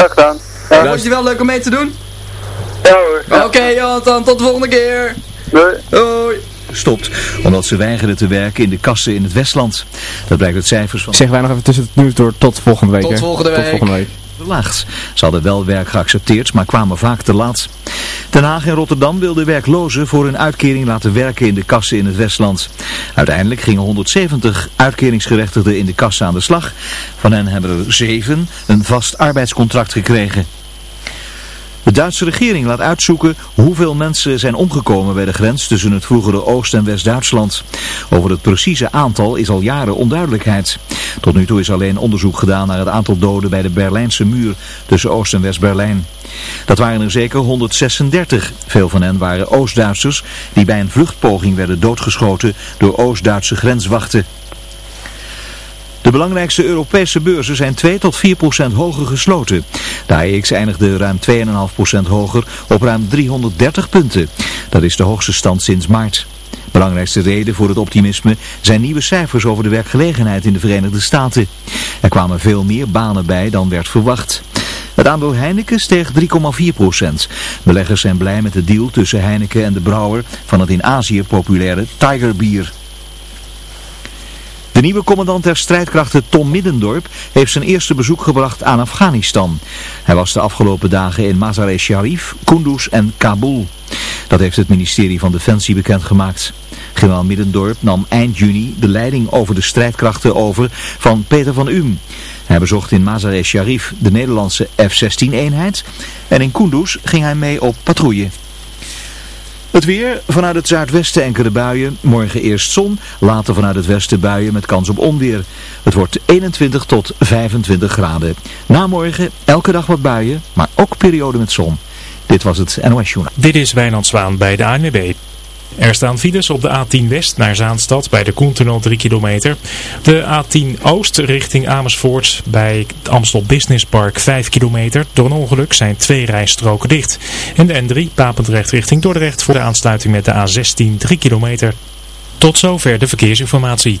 graag gedaan. Ja, Vond je wel leuk om mee te doen? ja hoor. Ja. Oké Jonathan, tot de volgende keer. Doei. Hoi. Stopt, omdat ze weigerden te werken in de kassen in het Westland. Dat blijkt uit cijfers van Zeggen wij nog even tussen het nieuws door tot volgende week. Tot volgende Tot week. volgende week. Verlaagd. Ze hadden wel werk geaccepteerd, maar kwamen vaak te laat. Den Haag en Rotterdam wilden werklozen voor hun uitkering laten werken in de kassen in het Westland. Uiteindelijk gingen 170 uitkeringsgerechtigden in de kassen aan de slag. Van hen hebben er zeven een vast arbeidscontract gekregen. De Duitse regering laat uitzoeken hoeveel mensen zijn omgekomen bij de grens tussen het vroegere Oost- en West-Duitsland. Over het precieze aantal is al jaren onduidelijkheid. Tot nu toe is alleen onderzoek gedaan naar het aantal doden bij de Berlijnse muur tussen Oost- en West-Berlijn. Dat waren er zeker 136. Veel van hen waren Oost-Duitsers die bij een vluchtpoging werden doodgeschoten door Oost-Duitse grenswachten. De belangrijkste Europese beurzen zijn 2 tot 4 procent hoger gesloten. De AEX eindigde ruim 2,5 procent hoger op ruim 330 punten. Dat is de hoogste stand sinds maart. Belangrijkste reden voor het optimisme zijn nieuwe cijfers over de werkgelegenheid in de Verenigde Staten. Er kwamen veel meer banen bij dan werd verwacht. Het aandeel Heineken steeg 3,4 procent. Beleggers zijn blij met de deal tussen Heineken en de brouwer van het in Azië populaire Tiger Bier. De nieuwe commandant der strijdkrachten Tom Middendorp heeft zijn eerste bezoek gebracht aan Afghanistan. Hij was de afgelopen dagen in Mazar-e-Sharif, Kunduz en Kabul. Dat heeft het ministerie van Defensie bekendgemaakt. Generaal Middendorp nam eind juni de leiding over de strijdkrachten over van Peter van Uhm. Hij bezocht in Mazar-e-Sharif de Nederlandse F-16-eenheid en in Kunduz ging hij mee op patrouille. Het weer, vanuit het zuidwesten enkele buien, morgen eerst zon, later vanuit het westen buien met kans op onweer. Het wordt 21 tot 25 graden. Na morgen elke dag wat buien, maar ook periode met zon. Dit was het NOS Journaal. Dit is Wijnand Zwaan bij de ANWB. Er staan files op de A10 West naar Zaanstad bij de Koentunnel 3 kilometer. De A10 Oost richting Amersfoort bij het Amstel Business Park 5 kilometer. Door een ongeluk zijn twee rijstroken dicht. En de N3 Papendrecht richting Dordrecht voor de aansluiting met de A16 3 kilometer. Tot zover de verkeersinformatie.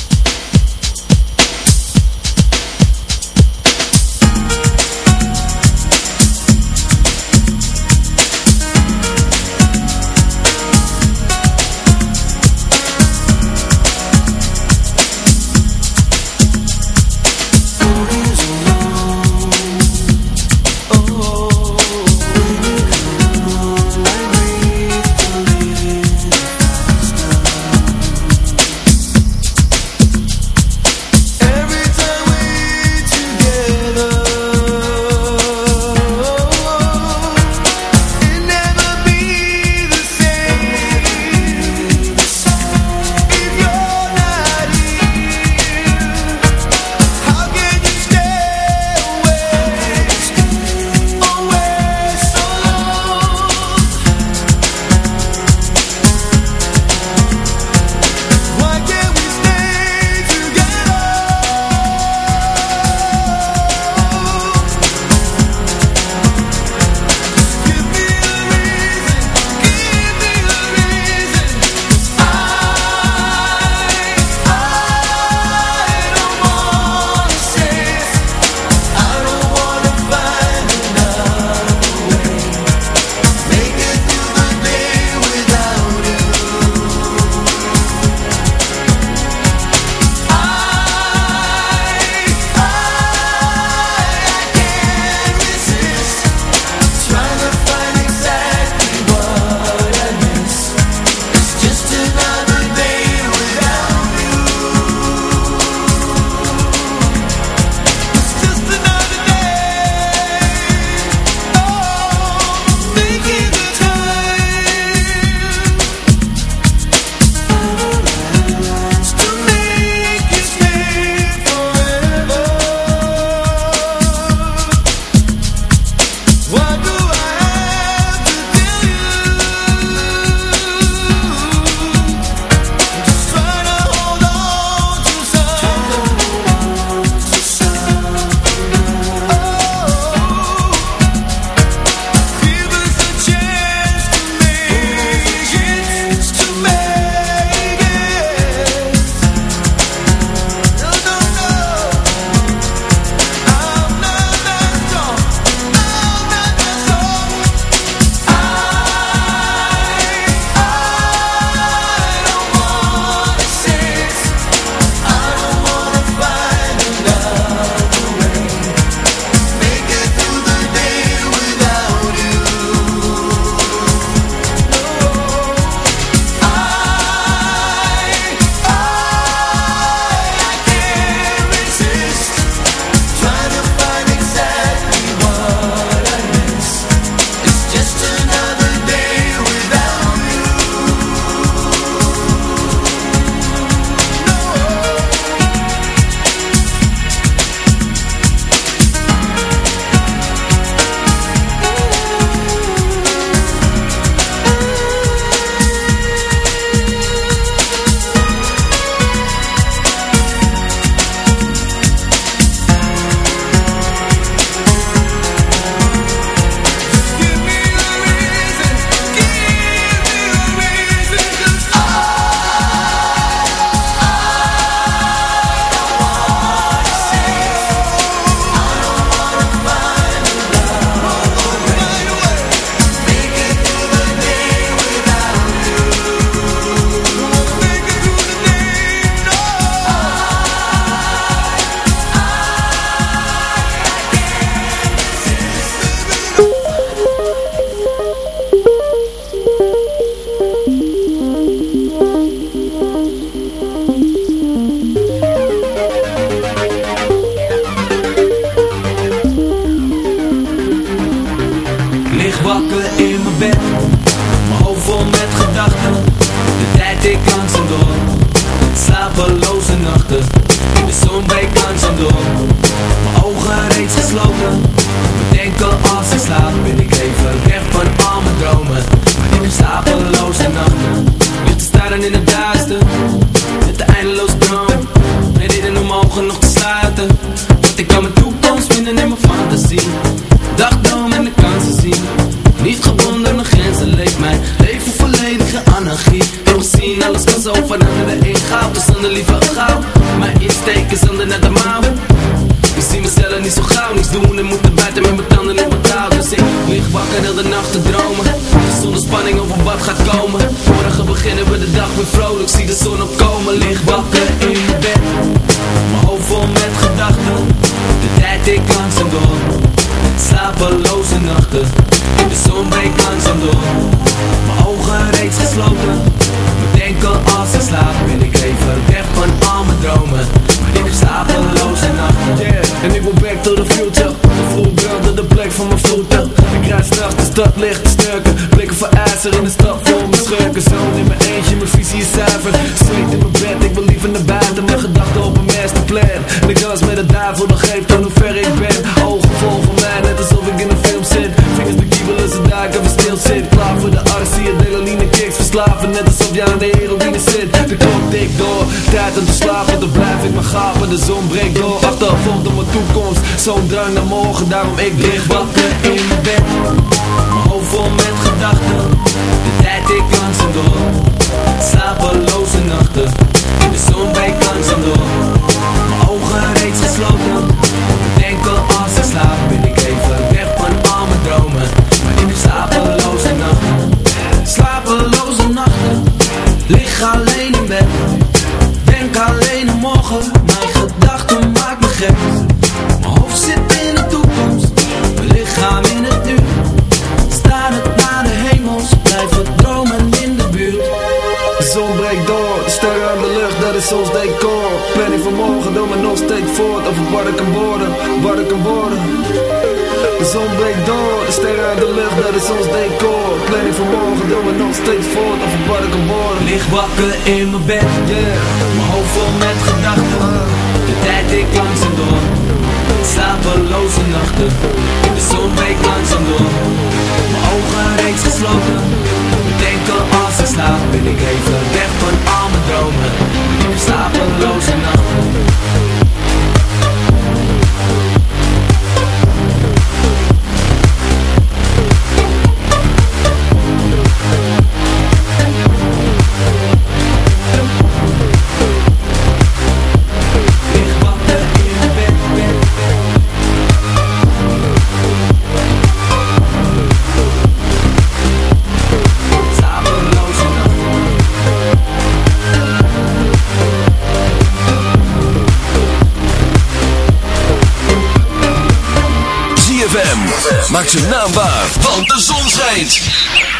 in de stad vol mijn schurken. Zo in mijn eentje, mijn visie is zuiver. Sweet in mijn bed, ik wil liever naar buiten. Mijn gedachten op mijn masterplan. De ik dans met de duivel, dat geeft aan hoe ver ik ben. Ogen vol van mij, net alsof ik in een film zit. Vingers bekiebelen, ze daar even stil zit. Klaar voor de arts, zie je adrenaline kicks. Verslaven, net alsof jij aan de heroïne zit. De klok tikt door, tijd om te slapen. Dan blijf ik maar gapen, de zon breekt door. Achtervolgd op mijn toekomst Zo'n drang naar morgen, daarom ik dicht wat steeds voort of een ik word Licht wakker in mijn bed, mijn hoofd vol met gedachten De tijd ik langzaam door, slapeloze nachten De zon breekt langzaam door, mijn ogen reeds gesloten Denken als ik slaap ben ik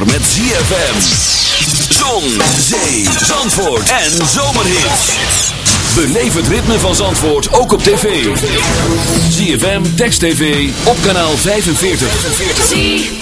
met ZFM. Zon, zee, zandvoort en zomerhit. Beleef het ritme van Zandvoort ook op tv. ZFM, Text TV, op kanaal 45.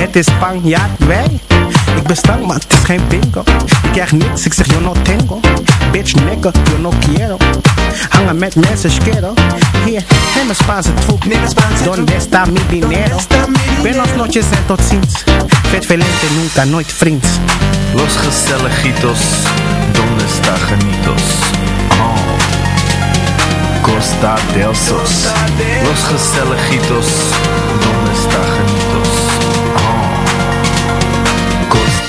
Het is Spanjaard, wij. Ik ben stank, maar het is geen bingo. Ik krijg niets, ik zeg yo no tengo. Bitch, nigga, yo no quiero. Hangen met mensen, schero. Hier, neem een Spaanse troep. Donde está mi dinero? Buenos noches en tot ziens. Vet velente, nunca, nooit vriends. Los gezelligitos, donde está genitos? Oh. Costa del Sos. Los gezelligitos, donde está genitos?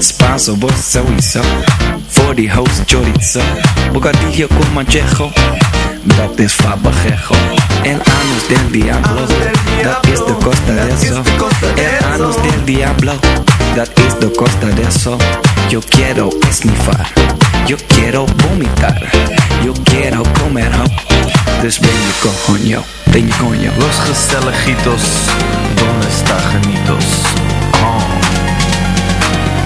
Spanso, sowieso. Voor die host chorizo. Bocadillo con manchejo. Dat is fabajejo. El anus del diablo. Dat is de costa de eso. El anus del diablo. Dat is de costa de eso. Yo quiero esnifar. Yo quiero vomitar. Yo quiero comer ho. Dus ben coño. Ben je coño. Los gezelligitos, donde está genitos?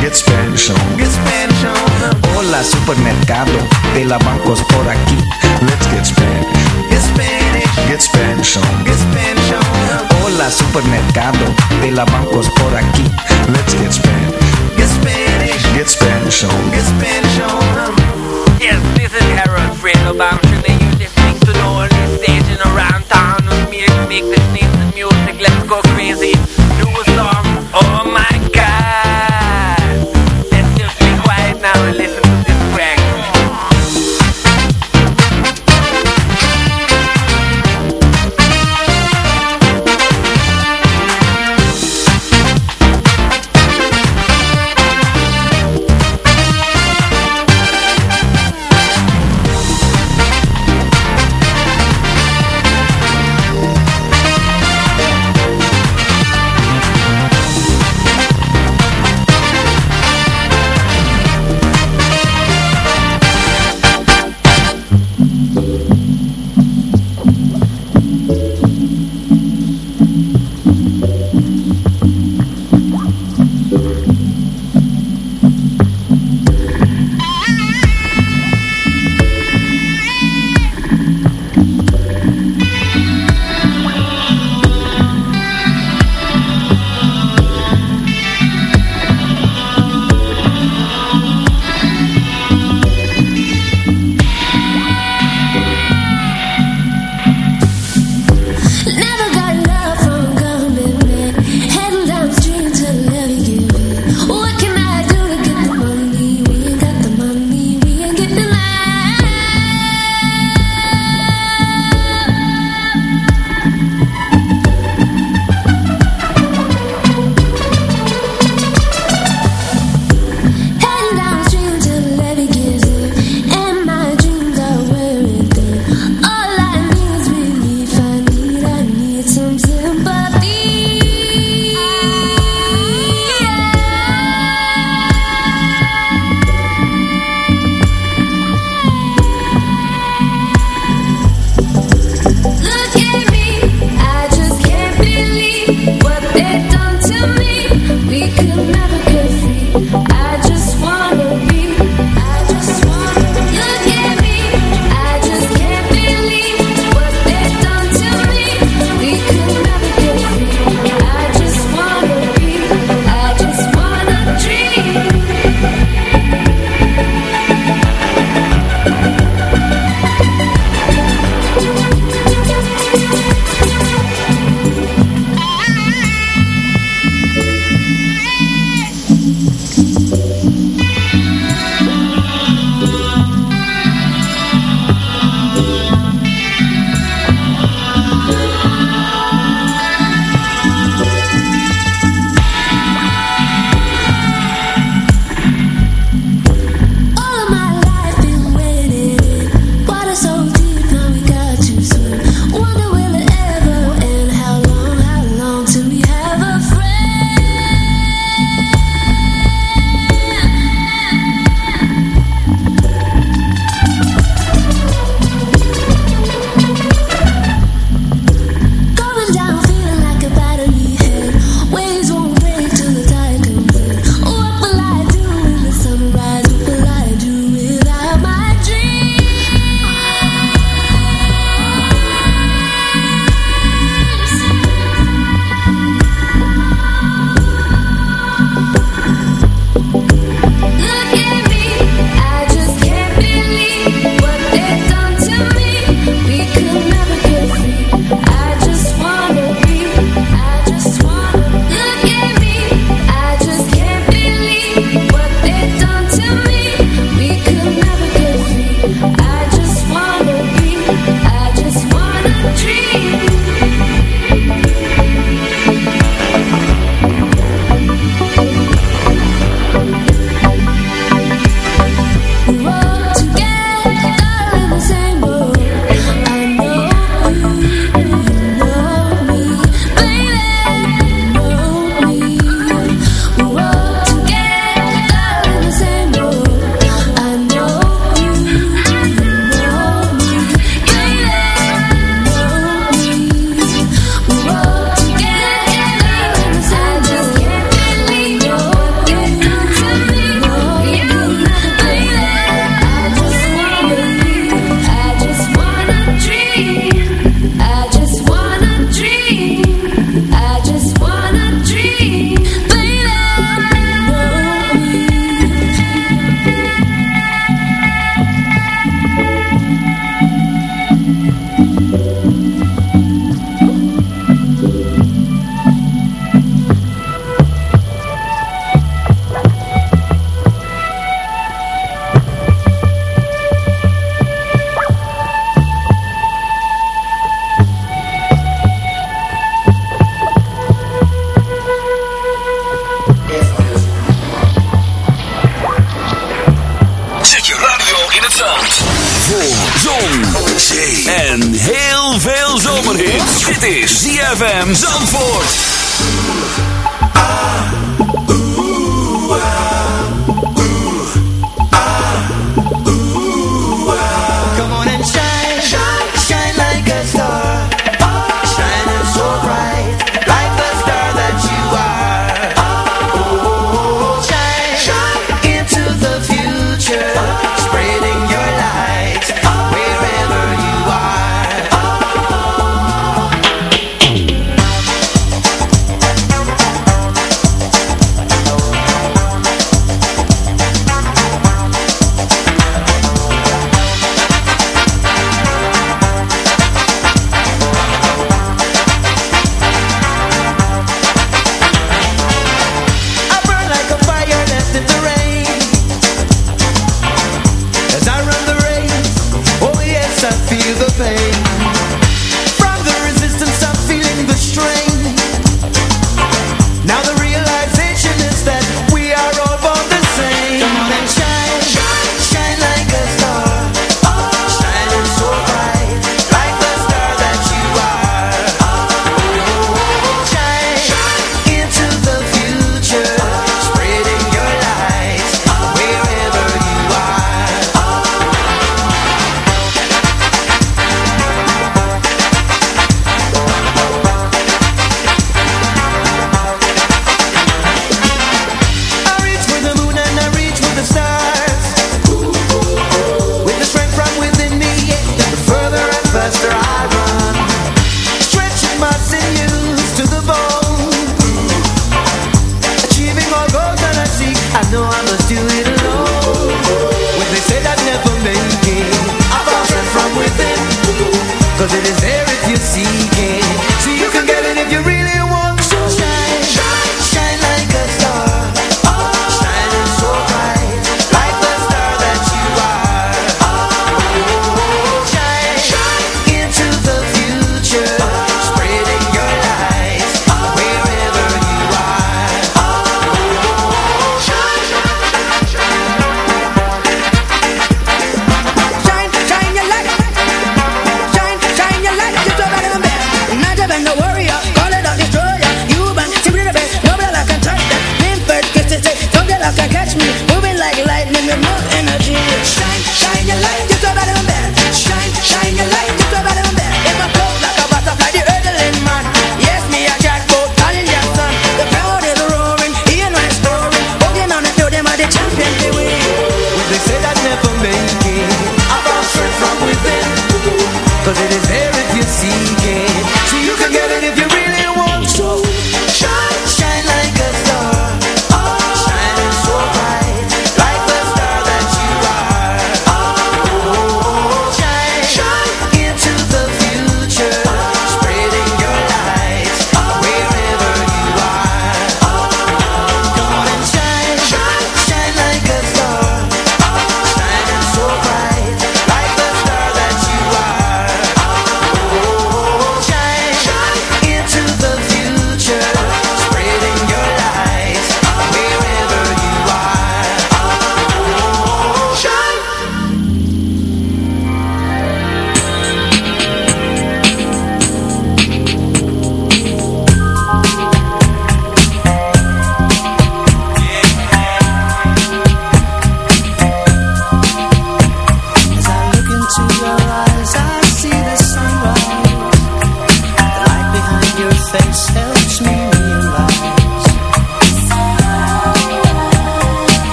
Get Spanish on. Get Spanish on. Hola supermercado de la bancos por aquí. Let's get Spanish. Get Spanish. Get Spanish on. Get Spanish on. Hola supermercado de la bancos por aquí. Let's get Spanish. Get Spanish. Get Spanish on. Get Spanish on. Yes, this is Harold Fredo. I'm sure that you're listening to the only station around town with me to make this nice music. Let's go crazy.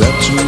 up to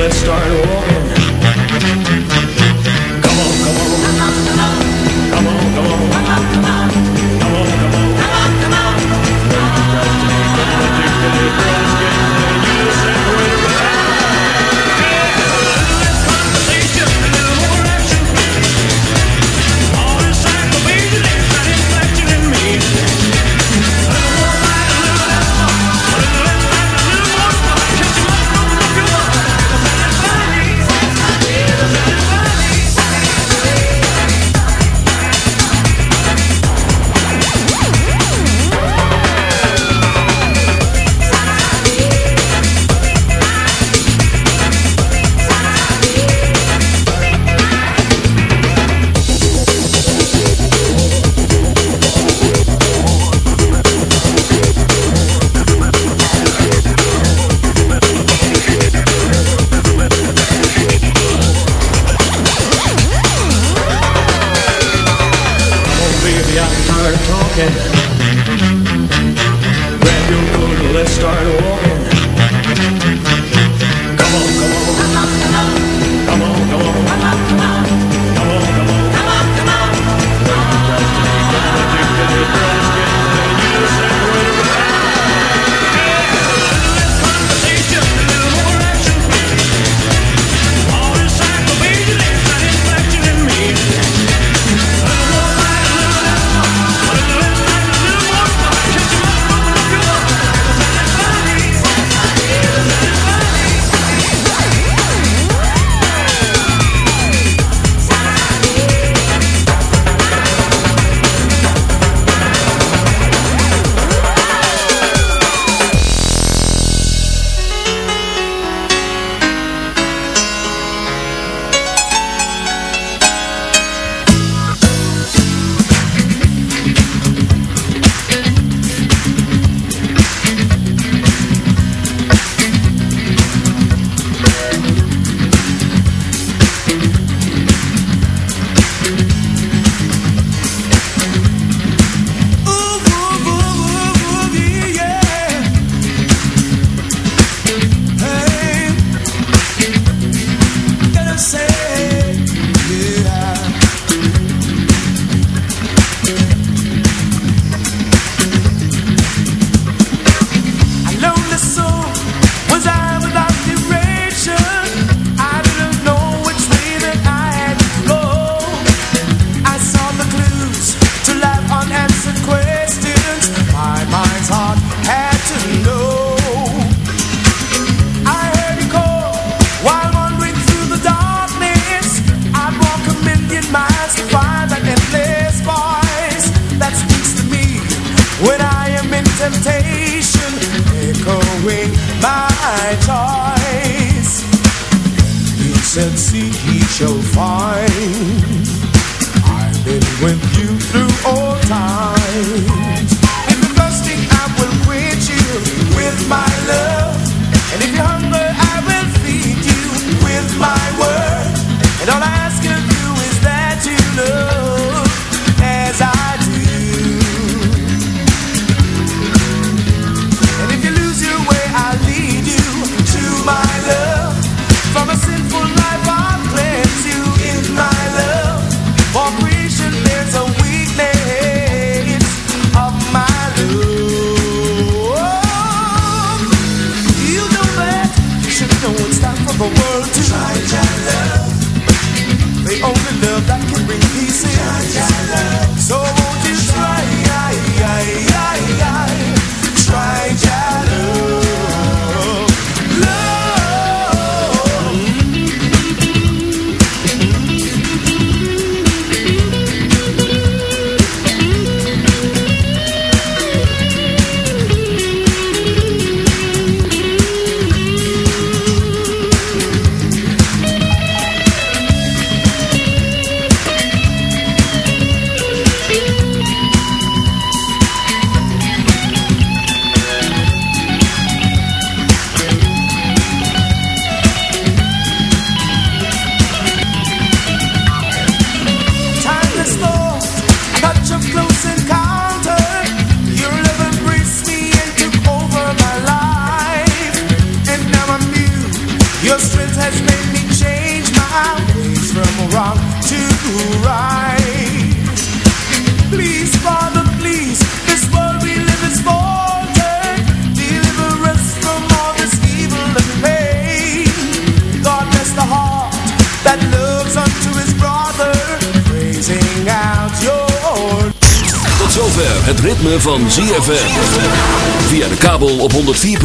let's start walking.